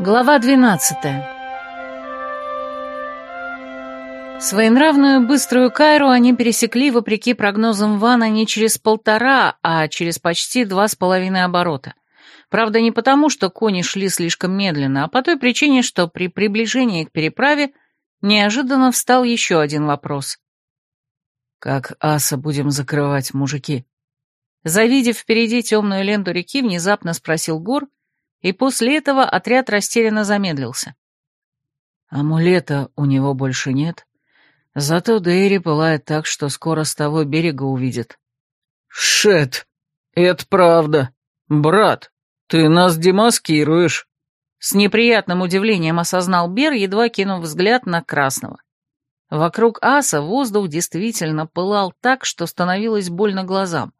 Глава 12 Своенравную быструю Кайру они пересекли, вопреки прогнозам Вана, не через полтора, а через почти два с половиной оборота. Правда, не потому, что кони шли слишком медленно, а по той причине, что при приближении к переправе неожиданно встал еще один вопрос. «Как аса будем закрывать, мужики?» Завидев впереди темную ленту реки, внезапно спросил Гор, и после этого отряд растерянно замедлился. Амулета у него больше нет, зато Дейри пылает так, что скоро с того берега увидит. «Шет, это правда. Брат, ты нас демаскируешь!» С неприятным удивлением осознал Бер, едва кинув взгляд на Красного. Вокруг аса воздух действительно пылал так, что становилось больно глазам.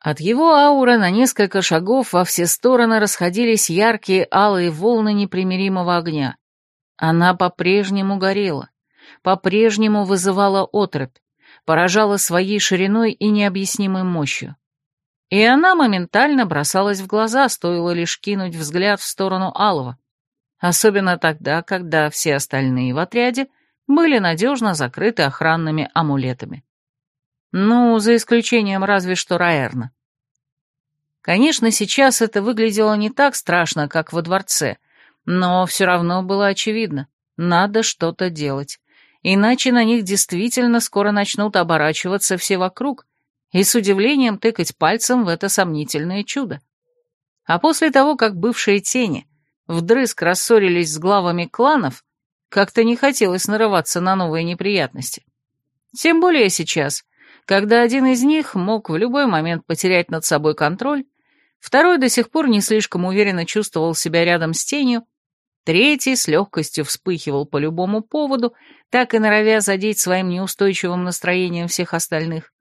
От его ауры на несколько шагов во все стороны расходились яркие алые волны непримиримого огня. Она по-прежнему горела, по-прежнему вызывала отрыбь, поражала своей шириной и необъяснимой мощью. И она моментально бросалась в глаза, стоило лишь кинуть взгляд в сторону Алова, особенно тогда, когда все остальные в отряде были надежно закрыты охранными амулетами. Ну, за исключением разве что Раэрна. Конечно, сейчас это выглядело не так страшно, как во дворце, но все равно было очевидно. Надо что-то делать. Иначе на них действительно скоро начнут оборачиваться все вокруг и с удивлением тыкать пальцем в это сомнительное чудо. А после того, как бывшие тени вдрызг рассорились с главами кланов, как-то не хотелось нарываться на новые неприятности. Тем более сейчас, когда один из них мог в любой момент потерять над собой контроль, второй до сих пор не слишком уверенно чувствовал себя рядом с тенью, третий с легкостью вспыхивал по любому поводу, так и норовя задеть своим неустойчивым настроением всех остальных.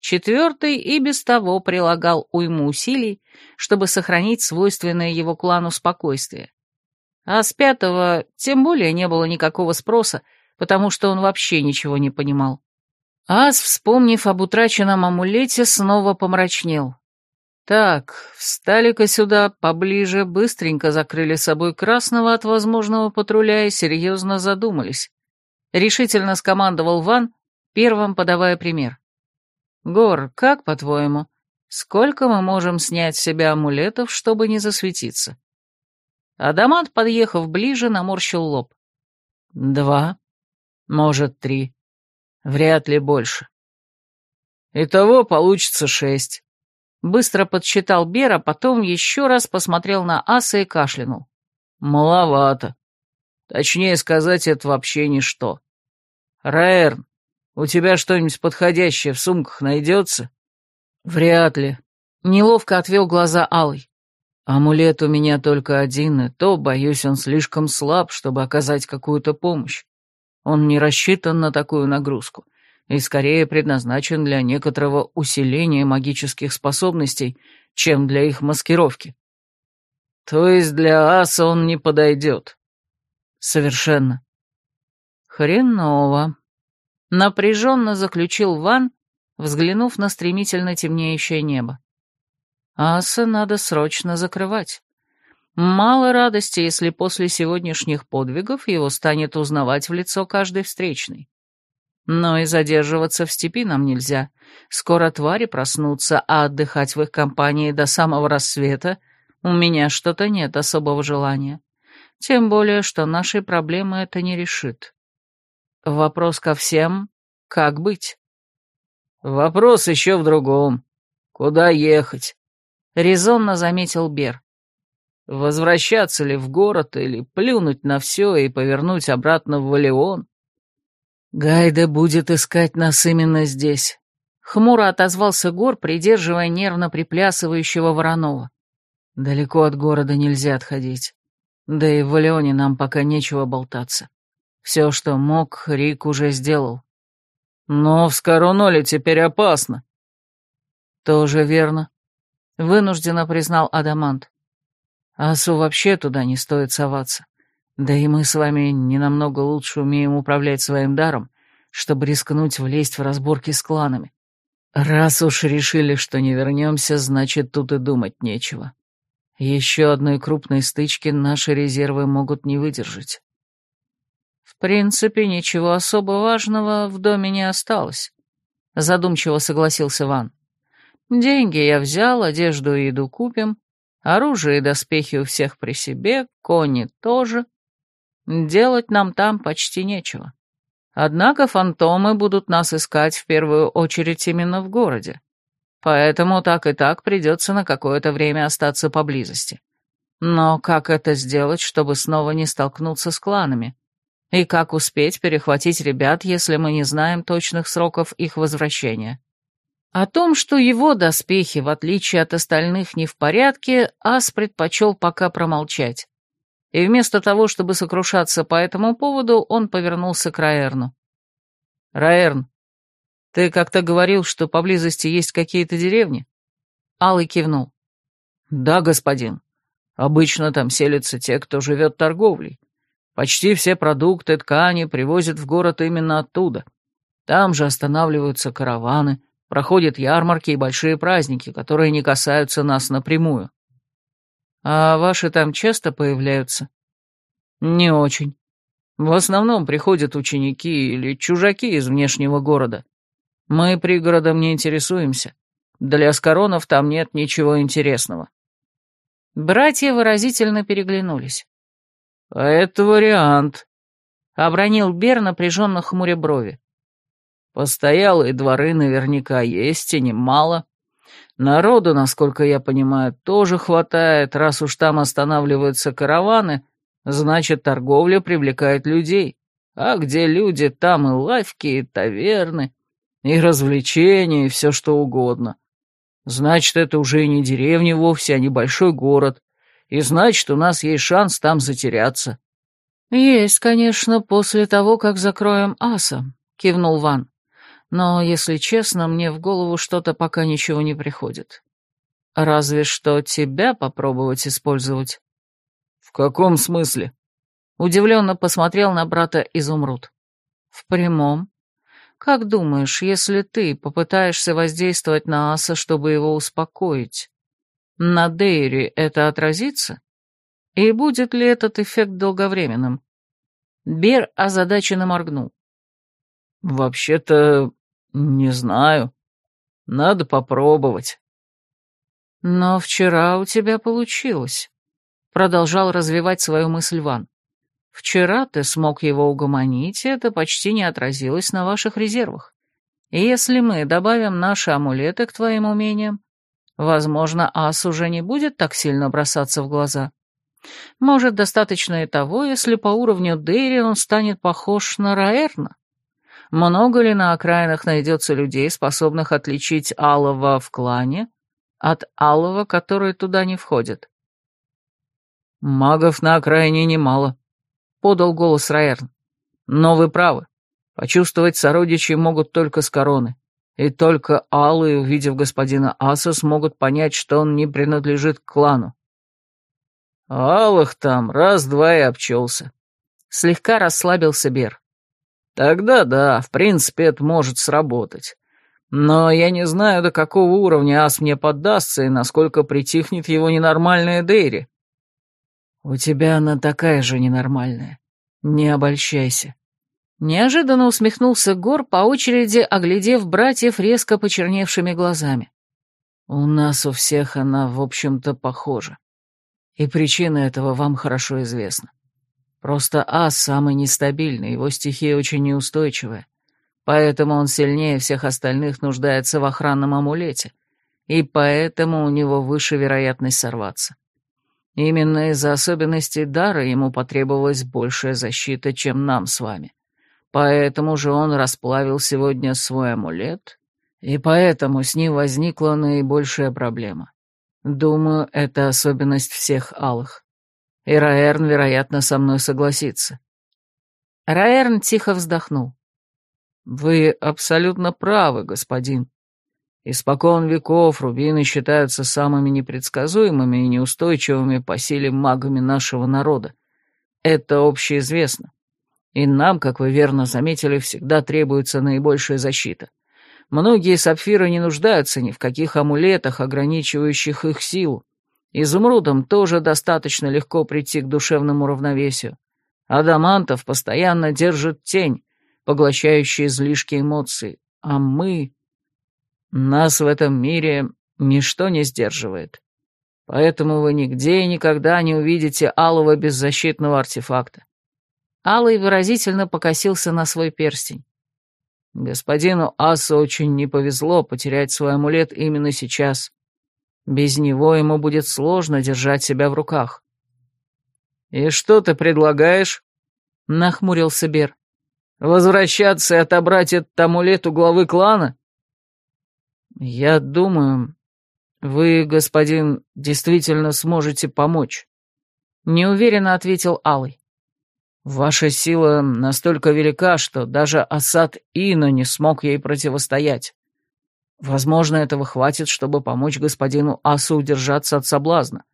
Четвертый и без того прилагал уйму усилий, чтобы сохранить свойственное его клану спокойствие. А с пятого тем более не было никакого спроса, потому что он вообще ничего не понимал. Ас, вспомнив об утраченном амулете, снова помрачнел. Так, встали-ка сюда поближе, быстренько закрыли собой красного от возможного патруля и серьезно задумались. Решительно скомандовал Ван, первым подавая пример. «Гор, как по-твоему, сколько мы можем снять с себя амулетов, чтобы не засветиться?» Адамант, подъехав ближе, наморщил лоб. «Два, может, три». Вряд ли больше. Итого получится шесть. Быстро подсчитал Бера, потом еще раз посмотрел на Аса и кашлянул. Маловато. Точнее сказать, это вообще ничто. Раэрн, у тебя что-нибудь подходящее в сумках найдется? Вряд ли. Неловко отвел глаза Алый. Амулет у меня только один, и то, боюсь, он слишком слаб, чтобы оказать какую-то помощь. Он не рассчитан на такую нагрузку и скорее предназначен для некоторого усиления магических способностей, чем для их маскировки. То есть для аса он не подойдет. Совершенно. Хреново. Напряженно заключил Ван, взглянув на стремительно темнеющее небо. Аса надо срочно закрывать. Мало радости, если после сегодняшних подвигов его станет узнавать в лицо каждый встречный. Но и задерживаться в степи нам нельзя. Скоро твари проснутся, а отдыхать в их компании до самого рассвета у меня что-то нет особого желания. Тем более, что наши проблемы это не решит. Вопрос ко всем — как быть? Вопрос еще в другом. Куда ехать? Резонно заметил Бер. Возвращаться ли в город или плюнуть на все и повернуть обратно в Валион? Гайда будет искать нас именно здесь. Хмуро отозвался Гор, придерживая нервно приплясывающего Воронова. Далеко от города нельзя отходить. Да и в Валионе нам пока нечего болтаться. Все, что мог, Рик уже сделал. Но в Скороноле теперь опасно. Тоже верно. Вынужденно признал Адамант. Асу вообще туда не стоит соваться. Да и мы с вами не намного лучше умеем управлять своим даром, чтобы рискнуть влезть в разборки с кланами. Раз уж решили, что не вернемся, значит, тут и думать нечего. Еще одной крупной стычки наши резервы могут не выдержать. В принципе, ничего особо важного в доме не осталось. Задумчиво согласился Ван. Деньги я взял, одежду и еду купим, оружие и доспехи у всех при себе, кони тоже. Делать нам там почти нечего. Однако фантомы будут нас искать в первую очередь именно в городе. Поэтому так и так придется на какое-то время остаться поблизости. Но как это сделать, чтобы снова не столкнуться с кланами? И как успеть перехватить ребят, если мы не знаем точных сроков их возвращения? О том, что его доспехи, в отличие от остальных, не в порядке, Ас предпочел пока промолчать. И вместо того, чтобы сокрушаться по этому поводу, он повернулся к Раэрну. «Раэрн, ты как-то говорил, что поблизости есть какие-то деревни?» Алый кивнул. «Да, господин. Обычно там селятся те, кто живет торговлей. Почти все продукты, ткани привозят в город именно оттуда. Там же останавливаются караваны, проходят ярмарки и большие праздники, которые не касаются нас напрямую. А ваши там часто появляются? Не очень. В основном приходят ученики или чужаки из внешнего города. Мы пригородом не интересуемся. Для скоронов там нет ничего интересного. Братья выразительно переглянулись. «А это вариант», — обронил Бер, напряженно хмуря брови. «Постоялые дворы наверняка есть, и немало. Народу, насколько я понимаю, тоже хватает, раз уж там останавливаются караваны, значит, торговля привлекает людей. А где люди, там и лавки, и таверны, и развлечения, и все что угодно. Значит, это уже и не деревня вовсе, а небольшой город. И значит, у нас есть шанс там затеряться. «Есть, конечно, после того, как закроем аса», — кивнул Ван. «Но, если честно, мне в голову что-то пока ничего не приходит. Разве что тебя попробовать использовать». «В каком смысле?» Удивленно посмотрел на брата Изумруд. «В прямом. Как думаешь, если ты попытаешься воздействовать на Аса, чтобы его успокоить, на Дейри это отразится? И будет ли этот эффект долговременным?» Бер озадаченно моргнул. «Вообще-то, не знаю. Надо попробовать». «Но вчера у тебя получилось», — продолжал развивать свою мысль Ван. Вчера ты смог его угомонить, и это почти не отразилось на ваших резервах. И если мы добавим наши амулеты к твоим умениям, возможно, ас уже не будет так сильно бросаться в глаза. Может, достаточно и того, если по уровню Дейри он станет похож на Раэрна. Много ли на окраинах найдется людей, способных отличить Алова в клане от Алова, который туда не входит? Магов на окраине немало, — подал голос Раэрн. «Но вы правы. Почувствовать сородичей могут только с короны. И только алые, увидев господина Аса, смогут понять, что он не принадлежит к клану». «Алых там раз-два и обчелся». Слегка расслабился Бер. «Тогда да, в принципе, это может сработать. Но я не знаю, до какого уровня ас мне поддастся и насколько притихнет его ненормальная Дейри. «У тебя она такая же ненормальная. Не обольщайся». Неожиданно усмехнулся Гор, по очереди оглядев братьев резко почерневшими глазами. «У нас у всех она, в общем-то, похожа. И причина этого вам хорошо известна. Просто Ас самый нестабильный, его стихия очень неустойчивая, поэтому он сильнее всех остальных нуждается в охранном амулете, и поэтому у него выше вероятность сорваться. Именно из-за особенностей дара ему потребовалась большая защита, чем нам с вами. Поэтому же он расплавил сегодня свой амулет, и поэтому с ним возникла наибольшая проблема. Думаю, это особенность всех алых. И Раэрн, вероятно, со мной согласится. Раэрн тихо вздохнул. «Вы абсолютно правы, господин. Испокон веков рубины считаются самыми непредсказуемыми и неустойчивыми по силе магами нашего народа. Это общеизвестно. И нам, как вы верно заметили, всегда требуется наибольшая защита. Многие сапфиры не нуждаются ни в каких амулетах, ограничивающих их силу. Изумрудам тоже достаточно легко прийти к душевному равновесию. Адамантов постоянно держит тень, поглощающая излишки эмоций, а мы... Нас в этом мире ничто не сдерживает. Поэтому вы нигде и никогда не увидите алого беззащитного артефакта. Алый выразительно покосился на свой перстень. Господину Асу очень не повезло потерять свой амулет именно сейчас. Без него ему будет сложно держать себя в руках. «И что ты предлагаешь?» — нахмурился Бер. «Возвращаться и отобрать этот амулет у главы клана?» «Я думаю, вы, господин, действительно сможете помочь», — неуверенно ответил Алый. «Ваша сила настолько велика, что даже Асад Ина не смог ей противостоять. Возможно, этого хватит, чтобы помочь господину Асу удержаться от соблазна.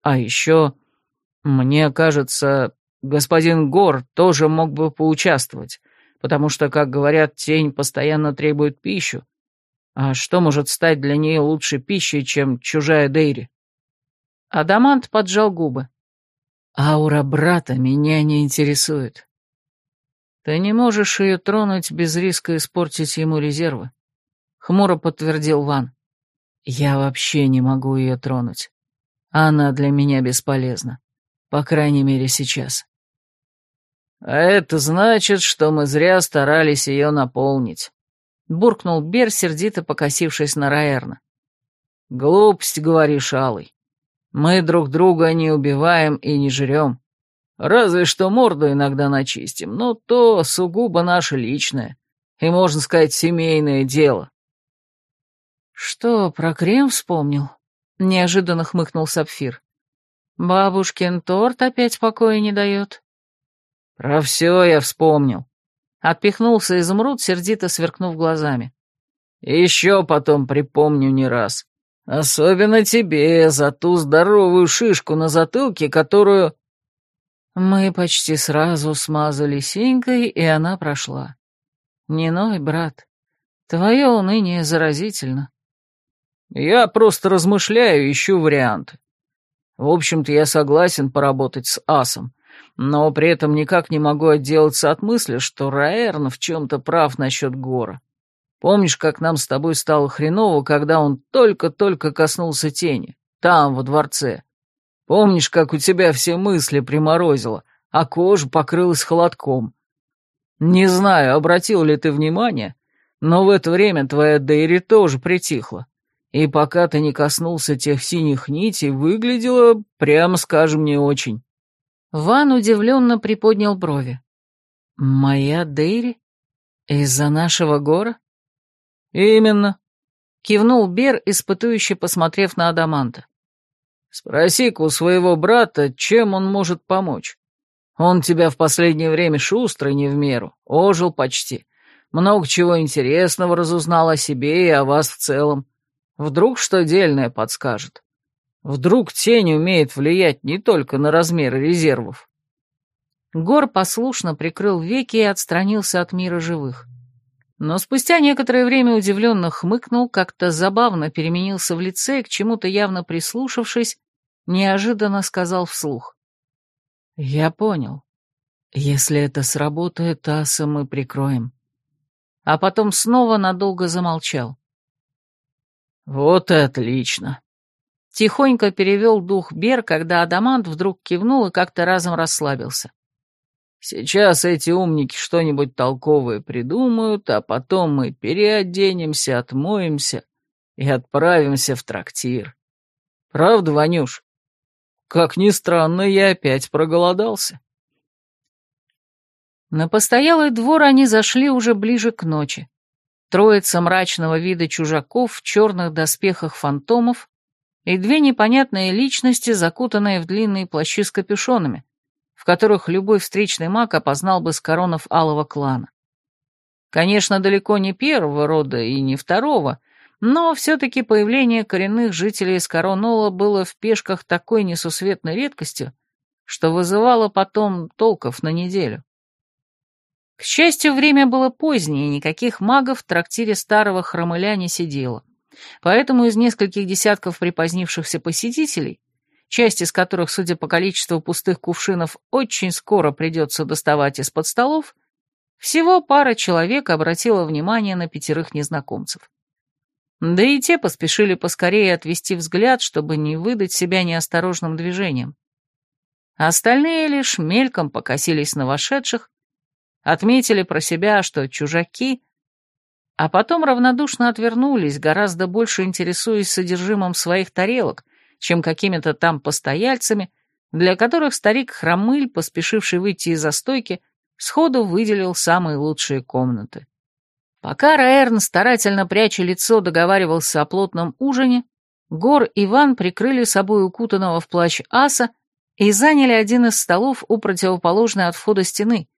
А еще, мне кажется, господин Гор тоже мог бы поучаствовать, потому что, как говорят, тень постоянно требует пищу. А что может стать для нее лучшей пищей, чем чужая Дейри? Адамант поджал губы. Аура брата меня не интересует. Ты не можешь ее тронуть без риска испортить ему резервы хмуро подтвердил Ван. Я вообще не могу ее тронуть. Она для меня бесполезна. По крайней мере, сейчас. А это значит, что мы зря старались ее наполнить. Буркнул Бер, сердито покосившись на Раэрна. Глупость, говоришь, Алый. Мы друг друга не убиваем и не жрем. Разве что морду иногда начистим, но то сугубо наше личное и, можно сказать, семейное дело. «Что, про крем вспомнил?» — неожиданно хмыкнул Сапфир. «Бабушкин торт опять покоя не дает?» «Про все я вспомнил», — отпихнулся изумруд, сердито сверкнув глазами. «Еще потом припомню не раз. Особенно тебе за ту здоровую шишку на затылке, которую...» Мы почти сразу смазали синькой, и она прошла. Не ной, брат, твое уныние заразительно. Я просто размышляю, ищу варианты. В общем-то, я согласен поработать с асом, но при этом никак не могу отделаться от мысли, что Раэрн в чем-то прав насчет Гора. Помнишь, как нам с тобой стало хреново, когда он только-только коснулся тени, там, во дворце? Помнишь, как у тебя все мысли приморозило, а кожа покрылась холодком? Не знаю, обратил ли ты внимание, но в это время твоя Дейри тоже притихла и пока ты не коснулся тех синих нитей, выглядело, прямо скажем, не очень». Ван удивленно приподнял брови. «Моя Дейри? Из-за нашего гора?» «Именно», — кивнул Бер, испытующе посмотрев на Адаманта. «Спроси-ка у своего брата, чем он может помочь. Он тебя в последнее время шустрый не в меру, ожил почти, много чего интересного разузнал о себе и о вас в целом. Вдруг что дельное подскажет. Вдруг тень умеет влиять не только на размеры резервов. Гор послушно прикрыл веки и отстранился от мира живых. Но спустя некоторое время удивленно хмыкнул, как-то забавно переменился в лице и, к чему-то явно прислушавшись, неожиданно сказал вслух. «Я понял. Если это сработает, аса мы прикроем». А потом снова надолго замолчал. «Вот и отлично!» Тихонько перевел дух Бер, когда Адамант вдруг кивнул и как-то разом расслабился. «Сейчас эти умники что-нибудь толковое придумают, а потом мы переоденемся, отмоемся и отправимся в трактир. Правда, Ванюш? Как ни странно, я опять проголодался». На постоялый двор они зашли уже ближе к ночи. Троица мрачного вида чужаков в черных доспехах фантомов и две непонятные личности, закутанные в длинные плащи с капюшонами, в которых любой встречный маг опознал бы с коронов алого клана. Конечно, далеко не первого рода и не второго, но все-таки появление коренных жителей из Коронола было в пешках такой несусветной редкостью, что вызывало потом толков на неделю. К счастью, время было позднее, никаких магов в трактире старого хромыля не сидело. Поэтому из нескольких десятков припозднившихся посетителей часть из которых, судя по количеству пустых кувшинов, очень скоро придется доставать из-под столов, всего пара человек обратила внимание на пятерых незнакомцев. Да и те поспешили поскорее отвести взгляд, чтобы не выдать себя неосторожным движением. Остальные лишь мельком покосились на вошедших, отметили про себя, что чужаки, а потом равнодушно отвернулись, гораздо больше интересуясь содержимым своих тарелок, чем какими-то там постояльцами, для которых старик Хромыль, поспешивший выйти из застойки, сходу выделил самые лучшие комнаты. Пока Раэрн, старательно пряча лицо, договаривался о плотном ужине, Гор и Иван прикрыли собой укутанного в плащ аса и заняли один из столов у противоположной от входа стены,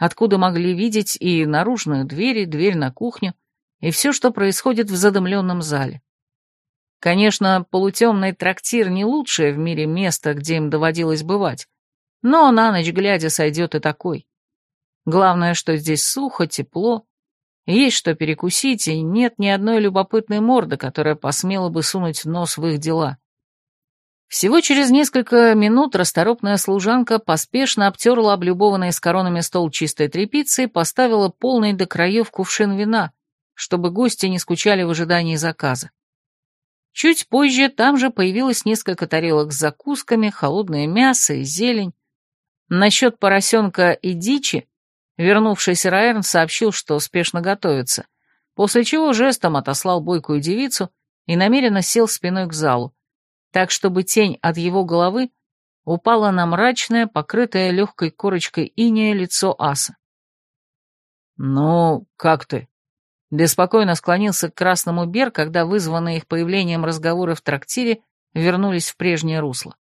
откуда могли видеть и наружную дверь, и дверь на кухню, и все, что происходит в задымленном зале. Конечно, полутемный трактир не лучшее в мире место, где им доводилось бывать, но на ночь глядя сойдет и такой. Главное, что здесь сухо, тепло, есть что перекусить, и нет ни одной любопытной морды, которая посмела бы сунуть нос в их дела. Всего через несколько минут расторопная служанка поспешно обтерла облюбованный с коронами стол чистой тряпицей и поставила полный до краев кувшин вина, чтобы гости не скучали в ожидании заказа. Чуть позже там же появилось несколько тарелок с закусками, холодное мясо и зелень. Насчет поросенка и дичи вернувшийся Раэрн сообщил, что спешно готовится, после чего жестом отослал бойкую девицу и намеренно сел спиной к залу, так чтобы тень от его головы упала на мрачное, покрытое легкой корочкой иния лицо аса. «Ну, как ты?» Беспокойно склонился к красному Бер, когда вызванные их появлением разговоры в трактире вернулись в прежнее русло.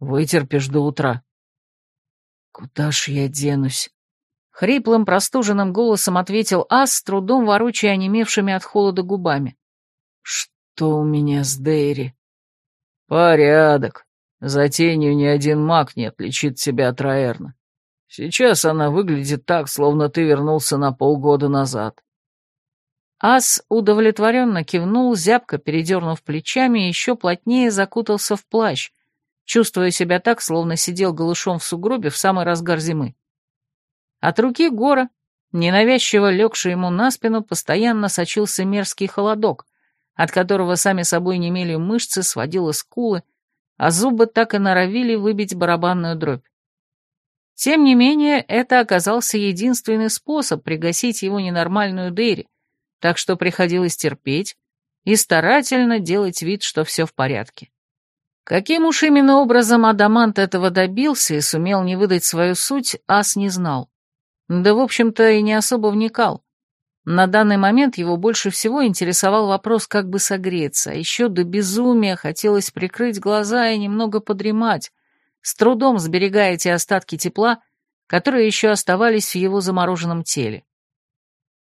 «Вытерпишь до утра». «Куда ж я денусь?» Хриплым, простуженным голосом ответил Ас, с трудом ворочая онемевшими от холода губами. «Что у меня с Дейри?» «Порядок. За тенью ни один маг не отличит тебя от Раэрна. Сейчас она выглядит так, словно ты вернулся на полгода назад». Ас удовлетворенно кивнул, зябко передернув плечами и еще плотнее закутался в плащ, чувствуя себя так, словно сидел голышом в сугробе в самый разгар зимы. От руки Гора, ненавязчиво легший ему на спину, постоянно сочился мерзкий холодок, от которого сами собой немели мышцы, сводило скулы, а зубы так и норовили выбить барабанную дробь. Тем не менее, это оказался единственный способ пригасить его ненормальную Дейри, так что приходилось терпеть и старательно делать вид, что все в порядке. Каким уж именно образом Адамант этого добился и сумел не выдать свою суть, Ас не знал. Да, в общем-то, и не особо вникал. На данный момент его больше всего интересовал вопрос, как бы согреться, а еще до безумия хотелось прикрыть глаза и немного подремать, с трудом сберегая те остатки тепла, которые еще оставались в его замороженном теле.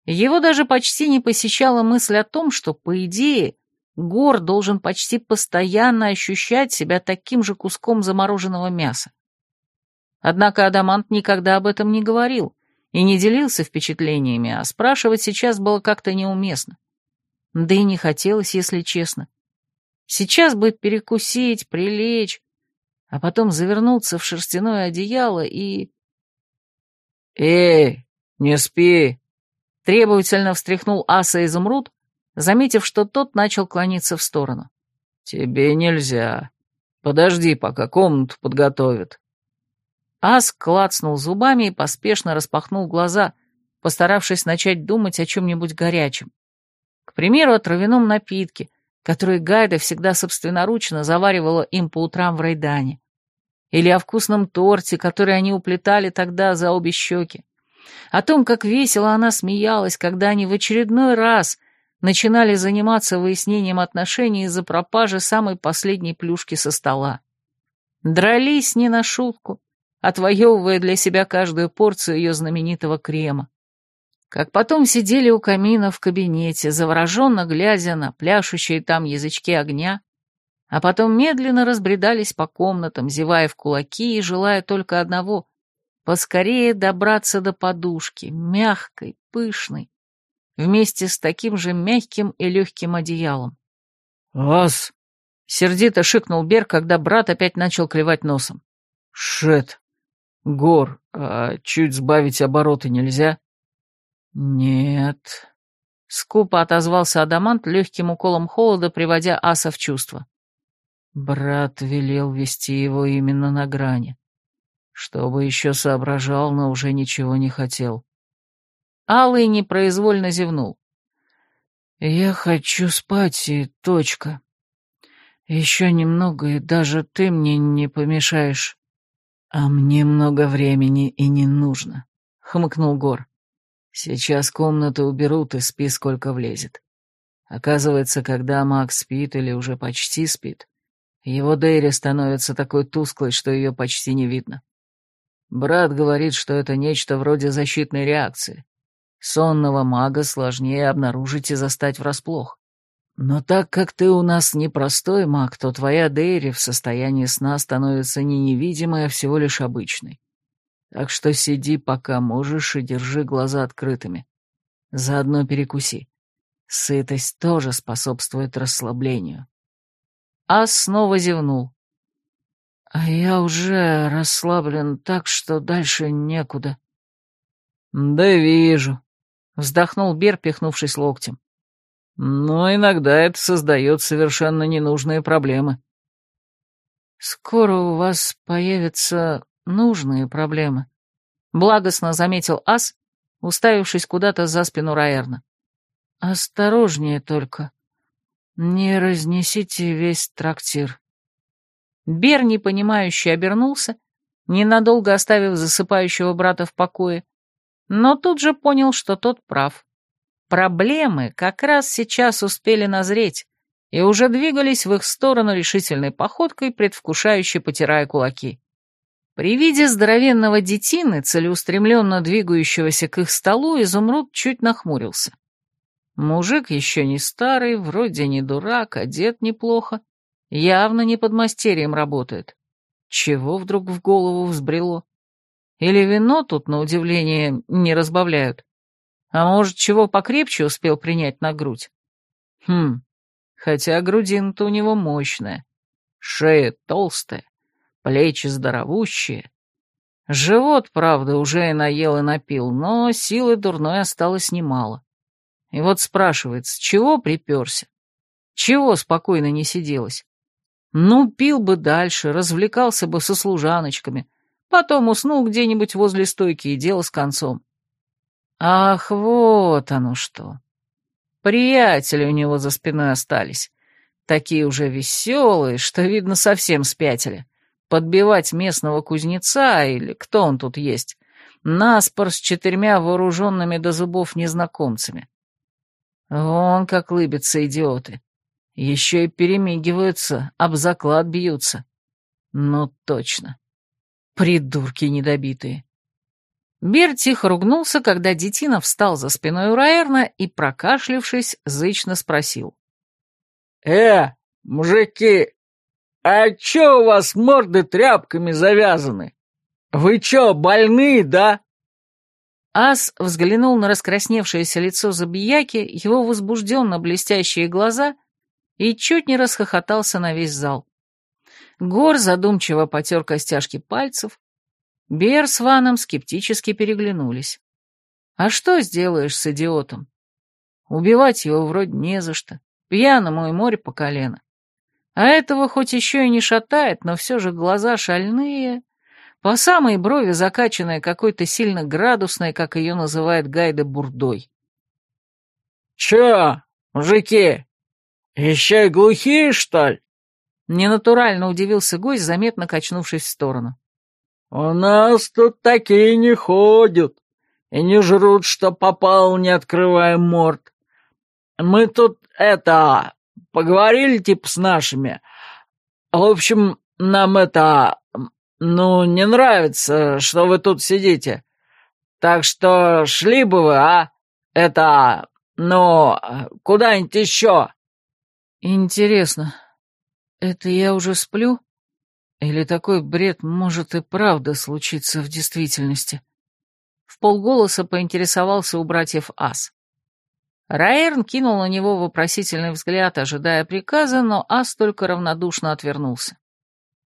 Его даже почти не посещала мысль о том, что, по идее, Гор должен почти постоянно ощущать себя таким же куском замороженного мяса. Однако Адамант никогда об этом не говорил, и не делился впечатлениями, а спрашивать сейчас было как-то неуместно. Да и не хотелось, если честно. Сейчас бы перекусить, прилечь, а потом завернуться в шерстяное одеяло и... «Эй, не спи!» Требовательно встряхнул аса изумруд, заметив, что тот начал клониться в сторону. «Тебе нельзя. Подожди, пока комнату подготовят». Ас клацнул зубами и поспешно распахнул глаза, постаравшись начать думать о чем-нибудь горячем. К примеру, о травяном напитке, который Гайда всегда собственноручно заваривала им по утрам в Рейдане. Или о вкусном торте, который они уплетали тогда за обе щеки. О том, как весело она смеялась, когда они в очередной раз начинали заниматься выяснением отношений из-за пропажи самой последней плюшки со стола. Дрались не на шутку, отвоевывая для себя каждую порцию ее знаменитого крема. Как потом сидели у камина в кабинете, завороженно глядя на пляшущие там язычки огня, а потом медленно разбредались по комнатам, зевая в кулаки и желая только одного — поскорее добраться до подушки, мягкой, пышной, вместе с таким же мягким и легким одеялом. «Ас!» Сердито шикнул Бер, когда брат опять начал клевать носом. Шет. Гор, а чуть сбавить обороты нельзя? Нет. Скупо отозвался Адамант легким уколом холода, приводя аса в чувство. Брат велел вести его именно на грани. Чтобы еще соображал, но уже ничего не хотел. Алый непроизвольно зевнул. «Я хочу спать, и точка. Еще немного, и даже ты мне не помешаешь. А мне много времени и не нужно», — хмыкнул Гор. «Сейчас комнату уберут, и спи, сколько влезет. Оказывается, когда Макс спит или уже почти спит, его Дейри становится такой тусклой, что ее почти не видно. Брат говорит, что это нечто вроде защитной реакции. Сонного мага сложнее обнаружить и застать врасплох. Но так как ты у нас непростой маг, то твоя Дейри в состоянии сна становится не невидимой, а всего лишь обычной. Так что сиди пока можешь и держи глаза открытыми. Заодно перекуси. Сытость тоже способствует расслаблению. Ас снова зевнул. «А я уже расслаблен так, что дальше некуда». «Да вижу», — вздохнул Бер, пихнувшись локтем. «Но иногда это создает совершенно ненужные проблемы». «Скоро у вас появятся нужные проблемы», — благостно заметил Ас, уставившись куда-то за спину Раэрна. «Осторожнее только». «Не разнесите весь трактир». Бер, непонимающе, обернулся, ненадолго оставив засыпающего брата в покое, но тут же понял, что тот прав. Проблемы как раз сейчас успели назреть и уже двигались в их сторону решительной походкой, предвкушающе потирая кулаки. При виде здоровенного детины, целеустремленно двигающегося к их столу, изумруд чуть нахмурился. Мужик еще не старый, вроде не дурак, одет неплохо, явно не под мастерием работает. Чего вдруг в голову взбрело? Или вино тут, на удивление, не разбавляют? А может, чего покрепче успел принять на грудь? Хм, хотя грудина-то у него мощная, шея толстая, плечи здоровущие. Живот, правда, уже и наел и напил, но силы дурной осталось немало. И вот спрашивается, чего приперся? Чего спокойно не сиделось? Ну, пил бы дальше, развлекался бы со служаночками, потом уснул где-нибудь возле стойки и дело с концом. Ах, вот оно что. Приятели у него за спиной остались. Такие уже веселые, что, видно, совсем спятили. Подбивать местного кузнеца, или кто он тут есть, наспор с четырьмя вооруженными до зубов незнакомцами. Вон как лыбятся идиоты. Еще и перемигиваются, об заклад бьются. Ну, точно. Придурки недобитые. Бер тихо ругнулся, когда детина встал за спиной у Раэрна и, прокашлившись, зычно спросил. «Э, мужики, а чё у вас морды тряпками завязаны? Вы чё, больные, да?» Ас взглянул на раскрасневшееся лицо забияки, его возбужденно блестящие глаза и чуть не расхохотался на весь зал. Гор задумчиво потер костяшки пальцев. Бер с Ваном скептически переглянулись. А что сделаешь с идиотом? Убивать его вроде не за что. Пьяному и море по колено. А этого хоть еще и не шатает, но все же глаза шальные, по самой брови закачанная какой-то сильно градусной, как ее называет Гайда, бурдой. «Че, мужики, еще и глухие, что ли?» Ненатурально удивился гость, заметно качнувшись в сторону. «У нас тут такие не ходят и не жрут, что попал, не открывая морд. Мы тут, это, поговорили типа с нашими. В общем, нам это, ну, не нравится, что вы тут сидите. Так что шли бы вы, а? Это, ну, куда-нибудь еще». «Интересно, это я уже сплю? Или такой бред может и правда случиться в действительности?» В полголоса поинтересовался у братьев Ас. Раэрн кинул на него вопросительный взгляд, ожидая приказа, но Ас только равнодушно отвернулся.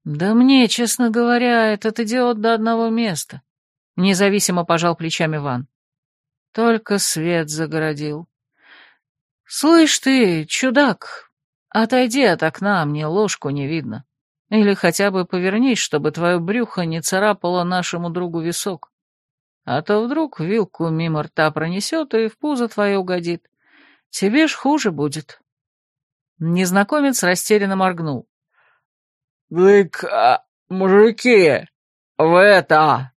«Да мне, честно говоря, этот идиот до одного места», — независимо пожал плечами Ван. «Только свет загородил. Слышь ты, чудак, отойди от окна, мне ложку не видно. Или хотя бы повернись, чтобы твое брюхо не царапало нашему другу висок. А то вдруг вилку мимо рта пронесет и в пузо твое угодит. Тебе ж хуже будет». Незнакомец растерянно моргнул. «Дык, а, мужики, вы это...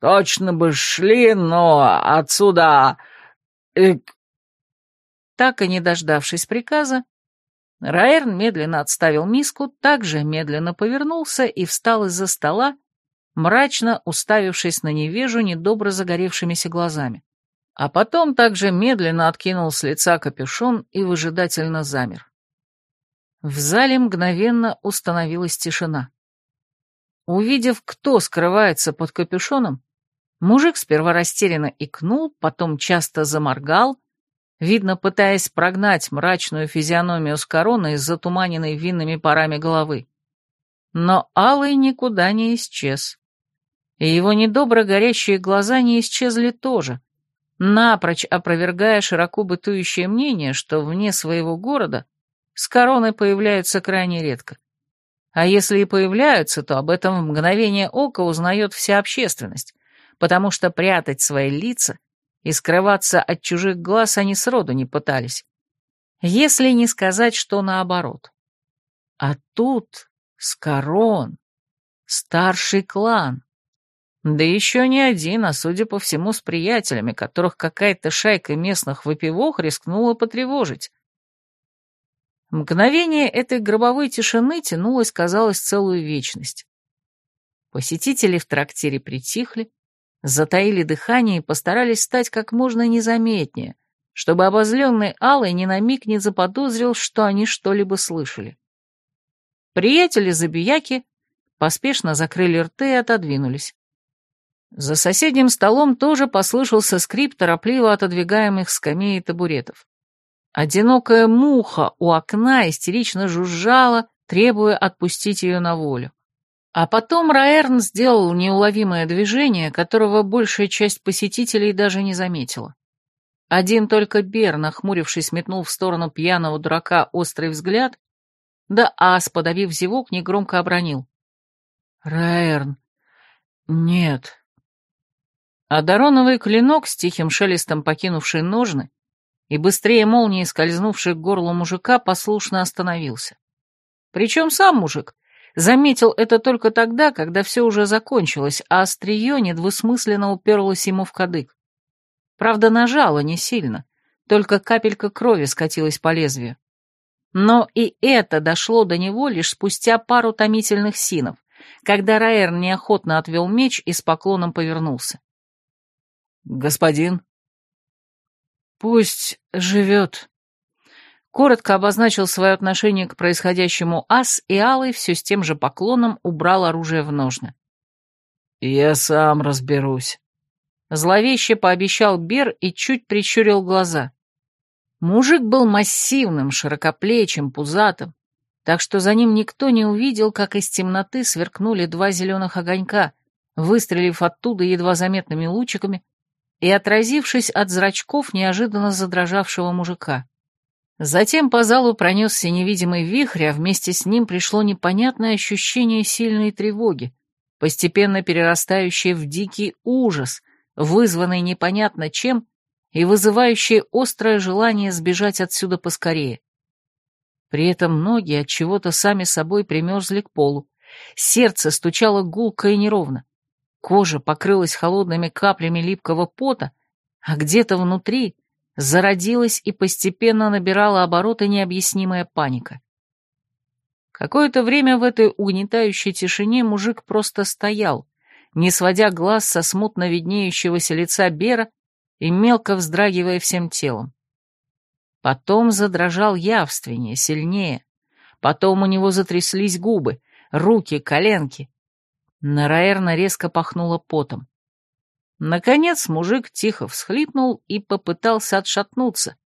Точно бы шли, но отсюда... Ик...» Так и не дождавшись приказа, Раэрн медленно отставил миску, также медленно повернулся и встал из-за стола, мрачно уставившись на невежу недобро загоревшимися глазами. А потом также медленно откинул с лица капюшон и выжидательно замер. В зале мгновенно установилась тишина. Увидев, кто скрывается под капюшоном, мужик сперва растерянно икнул, потом часто заморгал, видно, пытаясь прогнать мрачную физиономию с короны из затуманенной винными парами головы. Но Алый никуда не исчез. И его недобро горящие глаза не исчезли тоже, напрочь опровергая широко бытующее мнение, что вне своего города с короной появляются крайне редко. А если и появляются, то об этом в мгновение ока узнает вся общественность, потому что прятать свои лица и скрываться от чужих глаз они сроду не пытались. Если не сказать, что наоборот. А тут Скорон, старший клан. Да еще не один, а, судя по всему, с приятелями, которых какая-то шайка местных выпивох рискнула потревожить. Мгновение этой гробовой тишины тянулось, казалось, целую вечность. Посетители в трактире притихли, затаили дыхание и постарались стать как можно незаметнее, чтобы обозленный Алый ни на миг не заподозрил, что они что-либо слышали. Приятели-забияки поспешно закрыли рты и отодвинулись. За соседним столом тоже послышался скрип торопливо отодвигаемых скамей и табуретов. Одинокая муха у окна истерично жужжала, требуя отпустить ее на волю. А потом Раэрн сделал неуловимое движение, которого большая часть посетителей даже не заметила. Один только Бер, нахмурившись, метнул в сторону пьяного дурака острый взгляд, да Ас, подавив зевок, негромко обронил. «Раэрн, нет». А Дароновый клинок, с тихим шелестом покинувший ножны и быстрее молнии скользнувший к горлу мужика, послушно остановился. Причем сам мужик заметил это только тогда, когда все уже закончилось, а острие недвусмысленно уперлось ему в кадык. Правда, нажало не сильно, только капелька крови скатилась по лезвию. Но и это дошло до него лишь спустя пару томительных синов, когда Раэр неохотно отвел меч и с поклоном повернулся. «Господин?» «Пусть живет». Коротко обозначил свое отношение к происходящему ас, и Алый все с тем же поклоном убрал оружие в ножны. «Я сам разберусь». Зловеще пообещал Бер и чуть прищурил глаза. Мужик был массивным, широкоплечим, пузатым, так что за ним никто не увидел, как из темноты сверкнули два зеленых огонька, выстрелив оттуда едва заметными лучиками и отразившись от зрачков неожиданно задрожавшего мужика. Затем по залу пронесся невидимый вихрь, а вместе с ним пришло непонятное ощущение сильной тревоги, постепенно перерастающее в дикий ужас, вызванный непонятно чем и вызывающее острое желание сбежать отсюда поскорее. При этом ноги от чего-то сами собой примерзли к полу, сердце стучало гулко и неровно, кожа покрылась холодными каплями липкого пота, а где-то внутри зародилась и постепенно набирала обороты необъяснимая паника. Какое-то время в этой угнетающей тишине мужик просто стоял, не сводя глаз со смутно виднеющегося лица Бера и мелко вздрагивая всем телом. Потом задрожал явственнее, сильнее. Потом у него затряслись губы, руки, коленки. Нараэрна резко пахнуло потом. Наконец мужик тихо всхлипнул и попытался отшатнуться,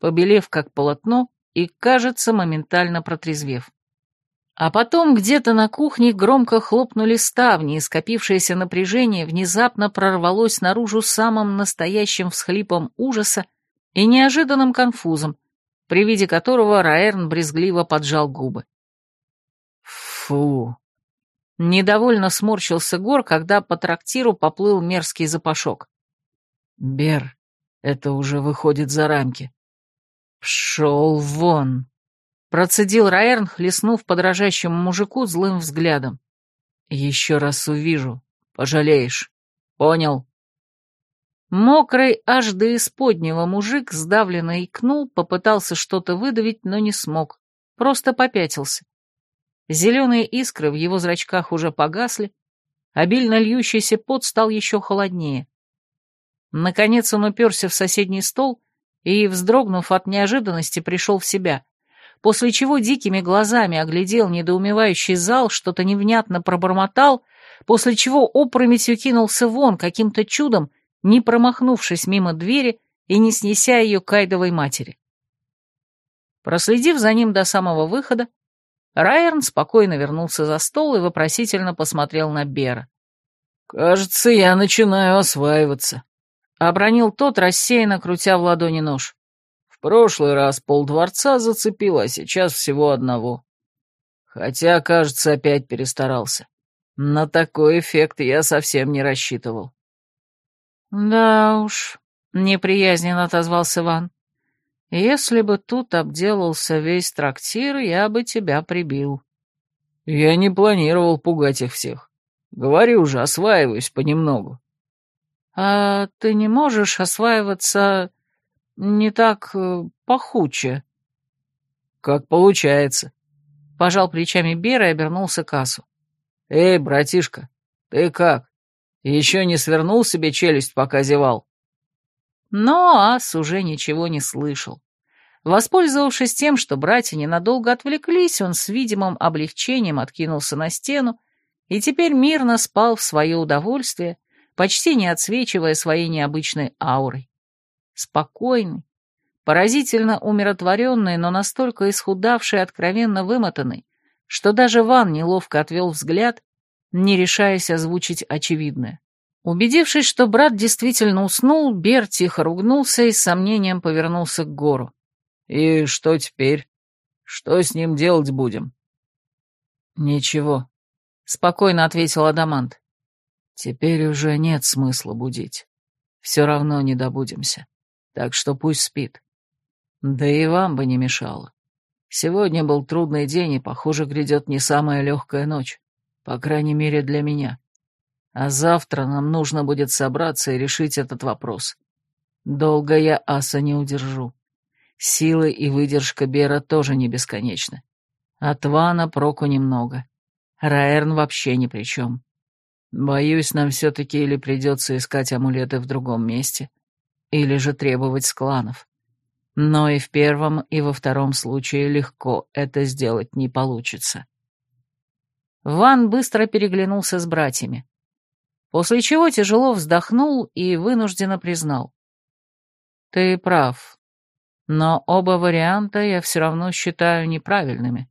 побелев как полотно и, кажется, моментально протрезвев. А потом где-то на кухне громко хлопнули ставни, и скопившееся напряжение внезапно прорвалось наружу самым настоящим всхлипом ужаса и неожиданным конфузом, при виде которого Раэрн брезгливо поджал губы. Фу. Недовольно сморщился Гор, когда по трактиру поплыл мерзкий запашок. Бер, это уже выходит за рамки. Пшел вон. Процедил Раэрн, хлестнув подражающему мужику злым взглядом. Еще раз увижу, пожалеешь. Понял? Мокрый аж до исподнего мужик сдавленно икнул, попытался что-то выдавить, но не смог. Просто попятился. Зеленые искры в его зрачках уже погасли, обильно льющийся пот стал еще холоднее. Наконец он уперся в соседний стол и, вздрогнув от неожиданности, пришел в себя после чего дикими глазами оглядел недоумевающий зал, что-то невнятно пробормотал, после чего опрометью кинулся вон каким-то чудом, не промахнувшись мимо двери и не снеся ее кайдовой матери. Проследив за ним до самого выхода, Райерн спокойно вернулся за стол и вопросительно посмотрел на Бера. «Кажется, я начинаю осваиваться», — обронил тот, рассеянно крутя в ладони нож прошлый раз полдворца зацепил, а сейчас всего одного. Хотя, кажется, опять перестарался. На такой эффект я совсем не рассчитывал. «Да уж», — неприязненно отозвался Ван. «Если бы тут обделался весь трактир, я бы тебя прибил». «Я не планировал пугать их всех. Говорю же, осваиваюсь понемногу». «А ты не можешь осваиваться не так э, пахуче. Как получается. Пожал плечами Бера и обернулся к Асу. Эй, братишка, ты как? Еще не свернул себе челюсть, пока зевал? Но Ас уже ничего не слышал. Воспользовавшись тем, что братья ненадолго отвлеклись, он с видимым облегчением откинулся на стену и теперь мирно спал в свое удовольствие, почти не отсвечивая своей необычной аурой спокойный, поразительно умиротворенный, но настолько исхудавший и откровенно вымотанный, что даже Ван неловко отвел взгляд, не решаясь озвучить очевидное. Убедившись, что брат действительно уснул, Бер тихо ругнулся и с сомнением повернулся к гору. «И что теперь? Что с ним делать будем?» «Ничего», — спокойно ответил Адамант. «Теперь уже нет смысла будить. Все равно не добудемся так что пусть спит. Да и вам бы не мешало. Сегодня был трудный день, и, похоже, грядет не самая легкая ночь, по крайней мере для меня. А завтра нам нужно будет собраться и решить этот вопрос. Долго я аса не удержу. Силы и выдержка Бера тоже не бесконечны. От Вана проку немного. Раэрн вообще ни при чем. Боюсь, нам все-таки или придется искать амулеты в другом месте, или же требовать скланов. Но и в первом, и во втором случае легко это сделать не получится. Ван быстро переглянулся с братьями, после чего тяжело вздохнул и вынужденно признал. «Ты прав, но оба варианта я все равно считаю неправильными».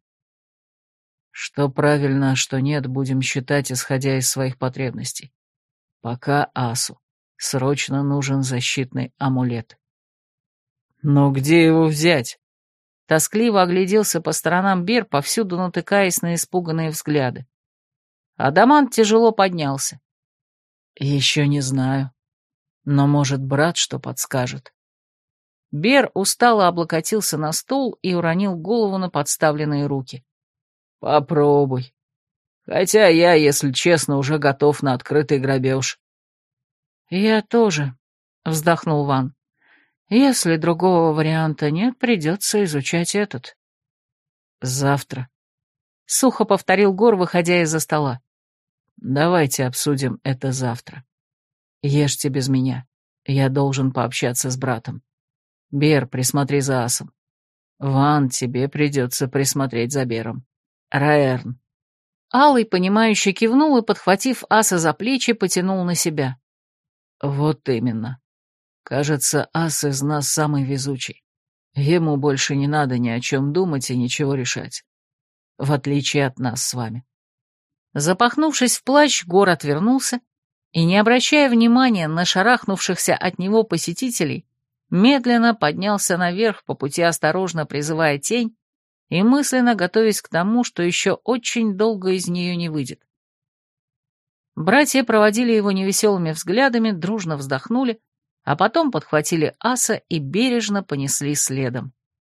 Что правильно, а что нет, будем считать, исходя из своих потребностей. Пока Асу. Срочно нужен защитный амулет. Но где его взять? Тоскливо огляделся по сторонам Бер, повсюду натыкаясь на испуганные взгляды. Адамант тяжело поднялся. Еще не знаю. Но, может, брат что подскажет. Бер устало облокотился на стул и уронил голову на подставленные руки. «Попробуй. Хотя я, если честно, уже готов на открытый грабеж. «Я тоже», — вздохнул Ван. «Если другого варианта нет, придется изучать этот». «Завтра», — сухо повторил Гор, выходя из-за стола. «Давайте обсудим это завтра. Ешьте без меня. Я должен пообщаться с братом. Бер, присмотри за Асом. Ван, тебе придется присмотреть за Бером. Раэрн». Алый, понимающе кивнул и, подхватив Аса за плечи, потянул на себя. Вот именно. Кажется, ас из нас самый везучий. Ему больше не надо ни о чем думать и ничего решать. В отличие от нас с вами. Запахнувшись в плащ, Гор отвернулся и, не обращая внимания на шарахнувшихся от него посетителей, медленно поднялся наверх, по пути осторожно призывая тень и мысленно готовясь к тому, что еще очень долго из нее не выйдет. Братья проводили его невеселыми взглядами, дружно вздохнули, а потом подхватили аса и бережно понесли следом.